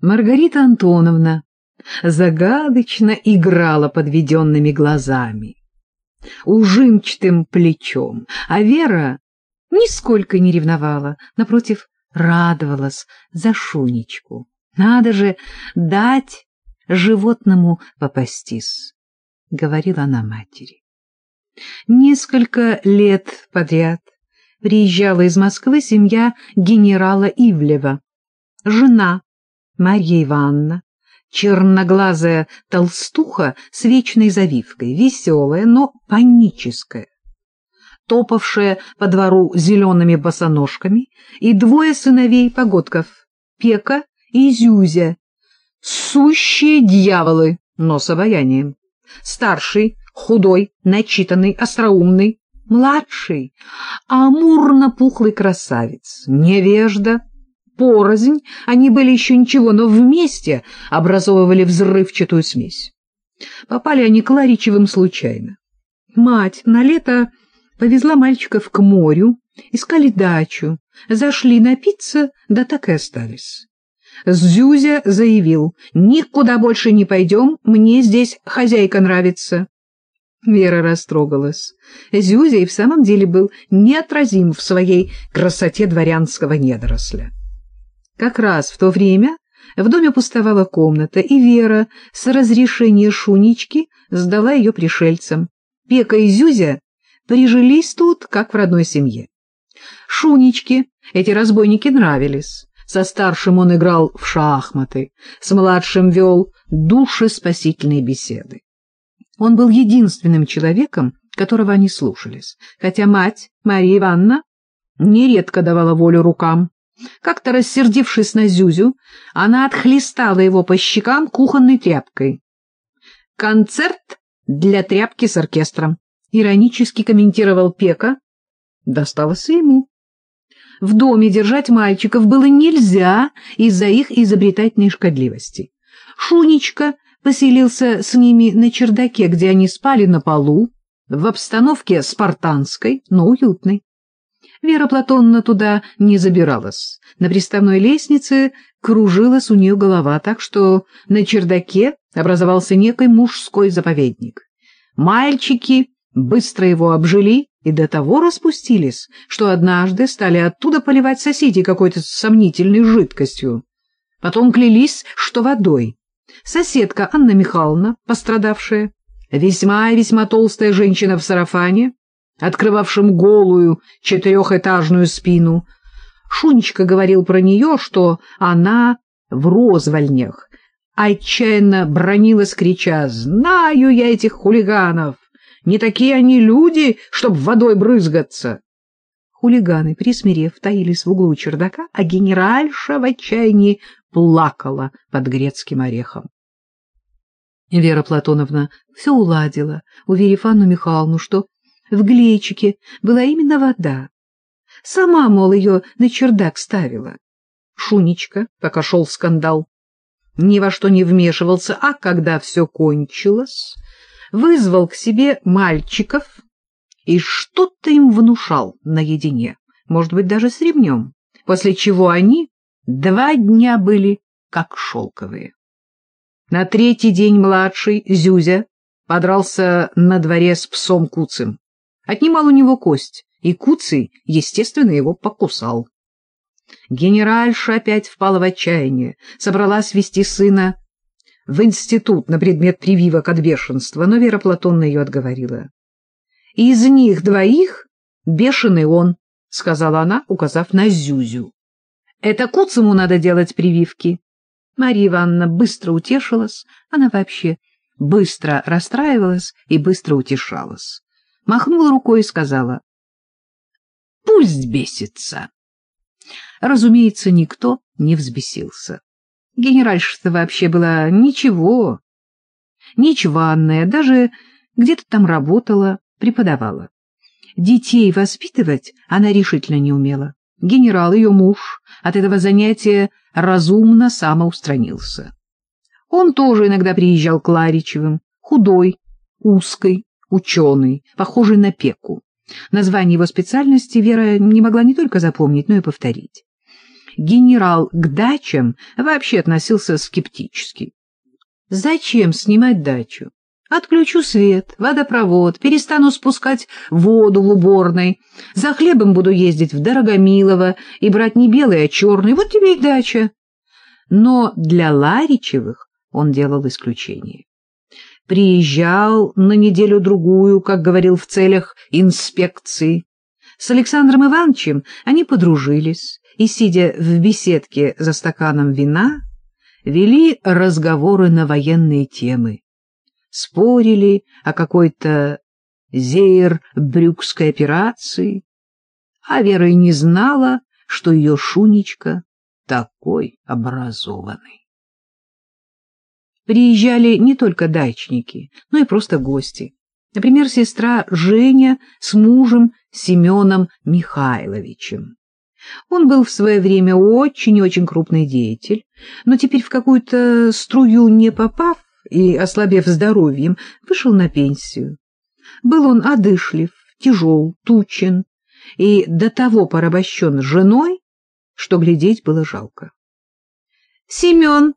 Маргарита Антоновна загадочно играла подведенными глазами, ужимчатым плечом, а Вера нисколько не ревновала, напротив, радовалась за Шунечку. Надо же дать животному попастись, — говорила она матери. Несколько лет подряд приезжала из Москвы семья генерала Ивлева. Жена Марья Ивановна, черноглазая толстуха с вечной завивкой, веселая, но паническая, топавшая по двору зелеными босоножками, и двое сыновей-погодков, Пека и Зюзя, сущие дьяволы, но с обаянием. Старший, худой, начитанный, остроумный, младший, амурно-пухлый красавец, невежда, порознь, они были еще ничего, но вместе образовывали взрывчатую смесь. Попали они к Ларичевым случайно. Мать на лето повезла мальчиков к морю, искали дачу, зашли напиться, да так и остались. Зюзя заявил, «Никуда больше не пойдем, мне здесь хозяйка нравится». Вера растрогалась. Зюзя и в самом деле был неотразим в своей красоте дворянского недоросля. Как раз в то время в доме пустовала комната, и Вера с разрешения Шунички сдала ее пришельцам. Пека и Зюзя прижились тут, как в родной семье. Шуничке эти разбойники нравились. Со старшим он играл в шахматы, с младшим вел душеспасительные беседы. Он был единственным человеком, которого они слушались, хотя мать, Мария Ивановна, нередко давала волю рукам. Как-то рассердившись на Зюзю, она отхлестала его по щекам кухонной тряпкой. «Концерт для тряпки с оркестром», — иронически комментировал Пека. Досталось ему. В доме держать мальчиков было нельзя из-за их изобретательной шкодливости. Шунечка поселился с ними на чердаке, где они спали на полу, в обстановке спартанской, но уютной. Вера Платонна туда не забиралась. На приставной лестнице кружилась у нее голова, так что на чердаке образовался некий мужской заповедник. Мальчики быстро его обжили и до того распустились, что однажды стали оттуда поливать соседей какой-то сомнительной жидкостью. Потом клялись, что водой. Соседка Анна Михайловна, пострадавшая, весьма и весьма толстая женщина в сарафане, открывавшем голую четырехэтажную спину. Шунечка говорил про нее, что она в розвальнях, отчаянно бронилась, крича «Знаю я этих хулиганов! Не такие они люди, чтоб водой брызгаться!» Хулиганы, присмирев, таились в углу чердака, а генеральша в отчаянии плакала под грецким орехом. Вера Платоновна все уладила, уверив Анну Михайловну, что в глечике была именно вода. Сама, мол, ее на чердак ставила. Шунечка, пока шел скандал, ни во что не вмешивался, а когда все кончилось, вызвал к себе мальчиков и что-то им внушал наедине, может быть, даже с ремнем, после чего они два дня были как шелковые. На третий день младший, Зюзя, подрался на дворе с псом Куцем. Отнимал у него кость, и Куций, естественно, его покусал. Генеральша опять впала в отчаяние, собралась вести сына в институт на предмет прививок от бешенства, но Вера Платонна ее отговорила. «Из них двоих бешеный он», — сказала она, указав на Зюзю. «Это Куцему надо делать прививки». Марья Ивановна быстро утешилась, она вообще быстро расстраивалась и быстро утешалась махнула рукой и сказала, «Пусть бесится». Разумеется, никто не взбесился. Генеральша-то вообще была ничего, ничванная, даже где-то там работала, преподавала. Детей воспитывать она решительно не умела. Генерал, ее муж, от этого занятия разумно самоустранился. Он тоже иногда приезжал к Ларичевым, худой, узкой, ученый, похожий на Пеку. Название его специальности Вера не могла не только запомнить, но и повторить. генерал к дачам вообще относился скептически. Зачем снимать дачу? Отключу свет, водопровод, перестану спускать воду в уборной, за хлебом буду ездить в Дорогомилово и брать не белый, а черный, вот тебе и дача. Но для Ларичевых он делал исключение. Приезжал на неделю-другую, как говорил, в целях инспекции. С Александром Ивановичем они подружились и, сидя в беседке за стаканом вина, вели разговоры на военные темы спорили о какой-то зейр-брюкской операции, а Вера и не знала, что ее Шунечка такой образованный. Приезжали не только дачники, но и просто гости. Например, сестра Женя с мужем Семеном Михайловичем. Он был в свое время очень-очень крупный деятель, но теперь в какую-то струю не попав, и, ослабев здоровьем, вышел на пенсию. Был он одышлив, тяжел, тучен и до того порабощен женой, что глядеть было жалко. — Семен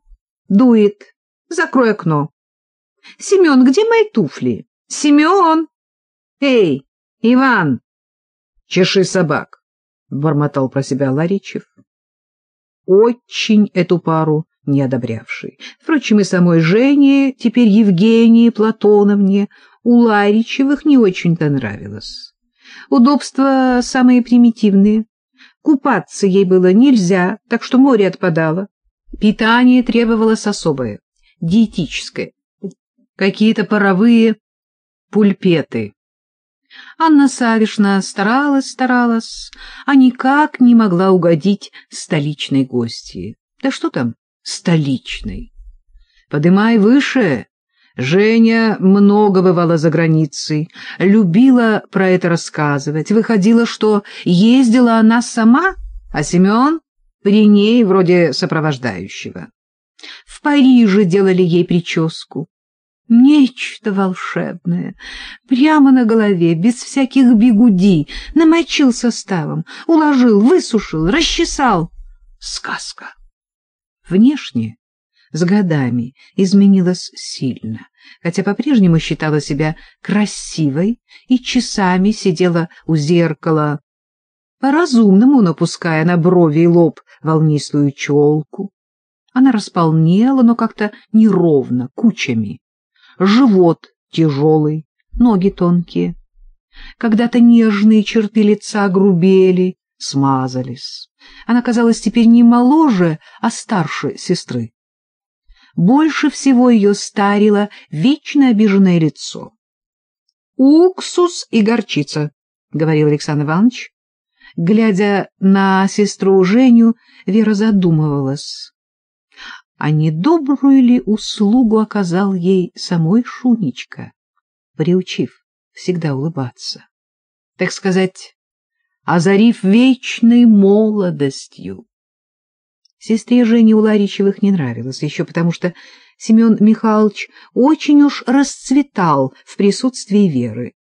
дует. Закрой окно. — Семен, где мои туфли? — Семен! — Эй, Иван! — Чеши собак! — бормотал про себя Ларичев. Очень эту пару не одобрявший. Впрочем, и самой Жене, теперь Евгении Платоновне, у Ларичевых не очень-то нравилось. Удобства самые примитивные. Купаться ей было нельзя, так что море отпадало. Питание требовалось особое, диетическое. Какие-то паровые пульпеты. Анна Савишна старалась, старалась, а никак не могла угодить столичной гости. Да что там, столичной. Подымай выше. Женя много бывала за границей, любила про это рассказывать. Выходило, что ездила она сама, а Семен при ней вроде сопровождающего. В Париже делали ей прическу. Нечто волшебное. Прямо на голове, без всяких бигуди, намочил составом, уложил, высушил, расчесал. Сказка. Внешне с годами изменилась сильно, хотя по-прежнему считала себя красивой и часами сидела у зеркала, по-разумному напуская на брови и лоб волнистую челку. Она располнела, но как-то неровно, кучами. Живот тяжелый, ноги тонкие. Когда-то нежные черты лица грубели, смазались. Она казалась теперь не моложе, а старше сестры. Больше всего ее старило вечно обиженное лицо. «Уксус и горчица», — говорил Александр Иванович. Глядя на сестру Женю, Вера задумывалась. А не добрую ли услугу оказал ей самой Шунечка, приучив всегда улыбаться? Так сказать, озарив вечной молодостью. Сестре Жене у Ларичевых не нравилось, еще потому что Семен Михайлович очень уж расцветал в присутствии Веры,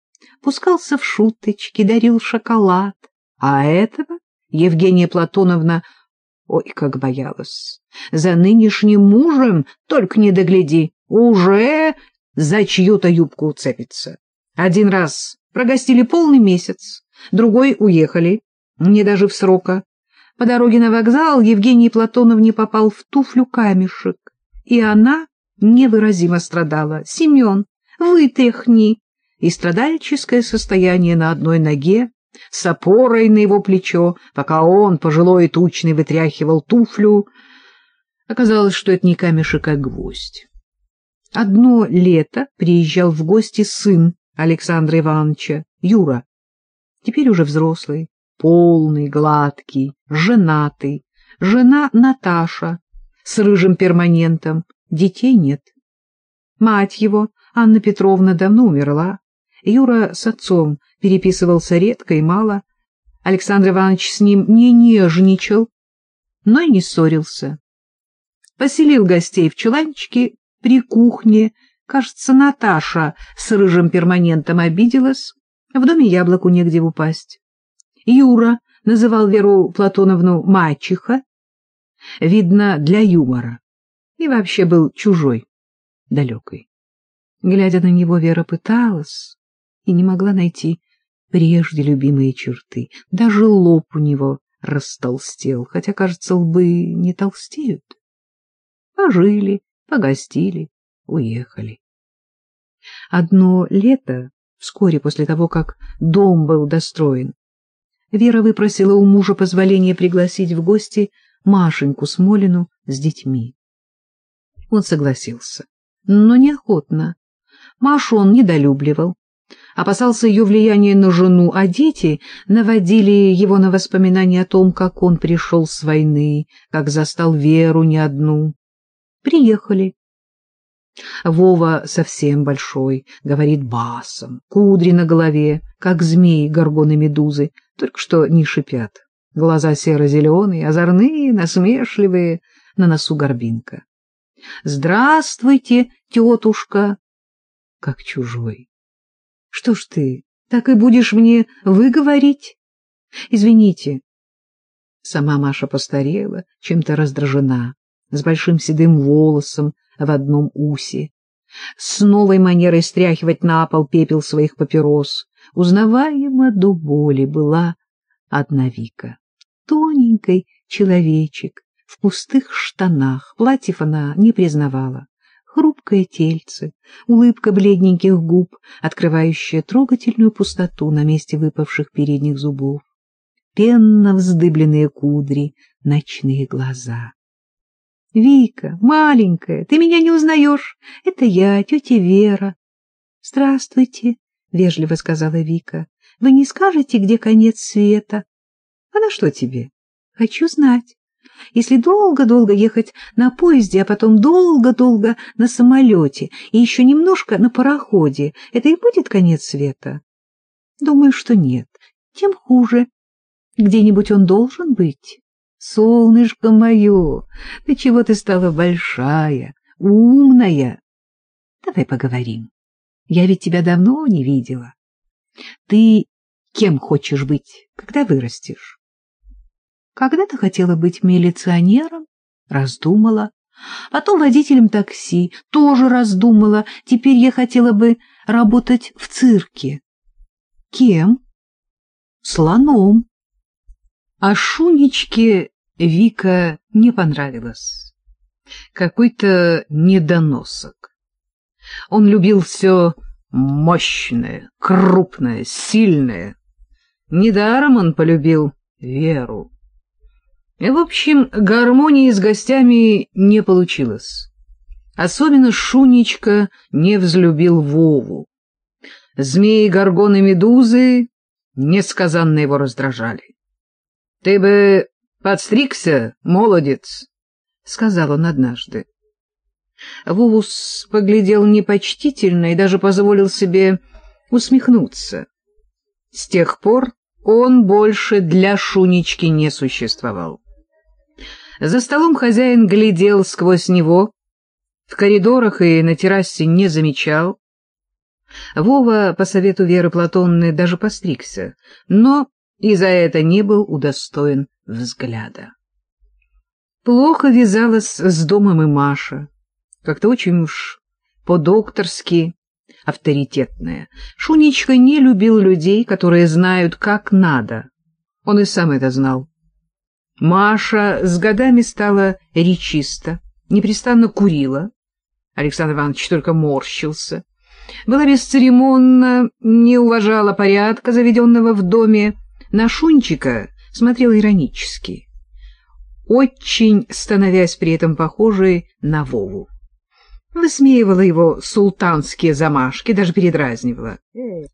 пускался в шуточки, дарил шоколад, а этого Евгения Платоновна ой, как боялась. За нынешним мужем только не догляди, уже за чью-то юбку уцепится. Один раз прогостили полный месяц, другой уехали, не даже в срока. По дороге на вокзал Евгений Платоновне попал в туфлю камешек, и она невыразимо страдала. «Семен, вытряхни!» И страдальческое состояние на одной ноге, с опорой на его плечо, пока он, пожилой и тучный, вытряхивал туфлю. Оказалось, что это не камешек, а гвоздь. Одно лето приезжал в гости сын Александра Ивановича, Юра, теперь уже взрослый, полный, гладкий, женатый, жена Наташа с рыжим перманентом, детей нет. Мать его, Анна Петровна, давно умерла. Юра с отцом переписывался редко и мало. Александр Иванович с ним не нежничал, но и не ссорился. Поселил гостей в чуланчике при кухне. Кажется, Наташа с рыжим перманентом обиделась, в доме яблоку негде упасть. Юра называл Веру Платоновну мачеха, видно, для юмора, и вообще был чужой, далекой. Глядя на него, Вера пыталась и не могла найти прежде любимые черты. Даже лоб у него растолстел, хотя, кажется, лбы не толстеют. Пожили, погостили, уехали. Одно лето, вскоре после того, как дом был достроен, Вера выпросила у мужа позволение пригласить в гости Машеньку Смолину с детьми. Он согласился, но неохотно. Машу он недолюбливал, опасался ее влияния на жену, а дети наводили его на воспоминания о том, как он пришел с войны, как застал Веру не одну. Приехали. Вова совсем большой, говорит басом, кудри на голове, как змеи горгоны-медузы, только что не шипят. Глаза серо-зеленые, озорные, насмешливые, на носу горбинка. «Здравствуйте, тетушка!» Как чужой. «Что ж ты, так и будешь мне выговорить?» «Извините». Сама Маша постарела, чем-то раздражена, с большим седым волосом в одном усе, с новой манерой стряхивать на пол пепел своих папирос. Узнаваема до боли была одна Вика. Тоненький человечек в пустых штанах, платьев она не признавала. Хрупкое тельце, улыбка бледненьких губ, открывающая трогательную пустоту на месте выпавших передних зубов, пенно вздыбленные кудри, ночные глаза. — Вика, маленькая, ты меня не узнаешь? Это я, тетя Вера. — Здравствуйте, — вежливо сказала Вика. — Вы не скажете, где конец света? — А на что тебе? — Хочу знать. Если долго-долго ехать на поезде, а потом долго-долго на самолете и еще немножко на пароходе, это и будет конец света? Думаю, что нет. Тем хуже. Где-нибудь он должен быть. Солнышко мое, ты чего ты стала большая, умная? Давай поговорим. Я ведь тебя давно не видела. Ты кем хочешь быть, когда вырастешь? Когда-то хотела быть милиционером, раздумала. Потом водителем такси, тоже раздумала. Теперь я хотела бы работать в цирке. Кем? Слоном. А Шунечке Вика не понравилось. Какой-то недоносок. Он любил все мощное, крупное, сильное. Недаром он полюбил Веру. В общем, гармонии с гостями не получилось. Особенно Шунечка не взлюбил Вову. Змеи, горгоны, медузы несказанно его раздражали. — Ты бы подстригся, молодец, — сказал он однажды. Вовус поглядел непочтительно и даже позволил себе усмехнуться. С тех пор он больше для Шунечки не существовал. За столом хозяин глядел сквозь него, в коридорах и на террасе не замечал. Вова, по совету Веры Платонны, даже постригся, но и за это не был удостоен взгляда. Плохо вязалась с домом и Маша, как-то очень уж по-докторски авторитетная. Шунечка не любил людей, которые знают, как надо. Он и сам это знал. Маша с годами стала речиста, непрестанно курила. Александр Иванович только морщился. Была бесцеремонна, не уважала порядка, заведенного в доме. На Шунчика смотрела иронически, очень становясь при этом похожей на Вову. Высмеивала его султанские замашки, даже передразнивала.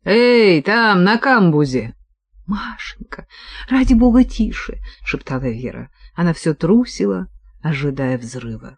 «Эй, там, на камбузе!» — Машенька, ради бога, тише! — шептала Вера. Она все трусила, ожидая взрыва.